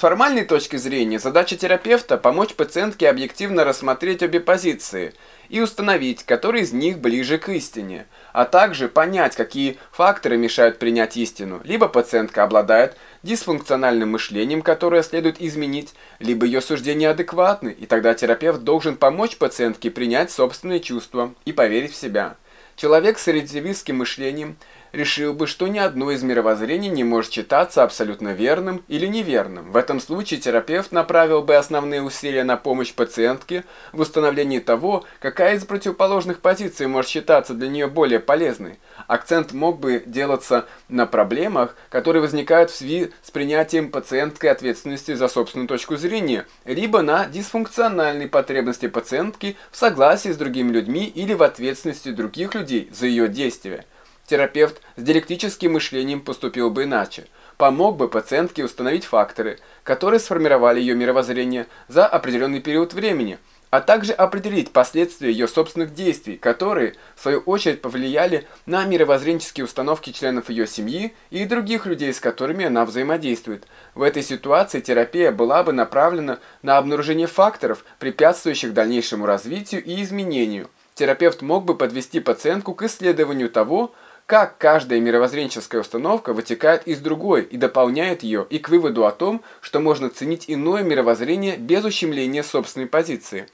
формальной точки зрения, задача терапевта – помочь пациентке объективно рассмотреть обе позиции и установить, который из них ближе к истине, а также понять, какие факторы мешают принять истину. Либо пациентка обладает дисфункциональным мышлением, которое следует изменить, либо ее суждения адекватны, и тогда терапевт должен помочь пациентке принять собственные чувства и поверить в себя. Человек с рецидивистским мышлением – решил бы, что ни одно из мировоззрений не может считаться абсолютно верным или неверным. В этом случае терапевт направил бы основные усилия на помощь пациентке в установлении того, какая из противоположных позиций может считаться для нее более полезной. Акцент мог бы делаться на проблемах, которые возникают в связи с принятием пациенткой ответственности за собственную точку зрения, либо на дисфункциональной потребности пациентки в согласии с другими людьми или в ответственности других людей за ее действия. Терапевт с диалектическим мышлением поступил бы иначе. Помог бы пациентке установить факторы, которые сформировали ее мировоззрение за определенный период времени, а также определить последствия ее собственных действий, которые, в свою очередь, повлияли на мировоззренческие установки членов ее семьи и других людей, с которыми она взаимодействует. В этой ситуации терапия была бы направлена на обнаружение факторов, препятствующих дальнейшему развитию и изменению. Терапевт мог бы подвести пациентку к исследованию того, как каждая мировоззренческая установка вытекает из другой и дополняет ее, и к выводу о том, что можно ценить иное мировоззрение без ущемления собственной позиции.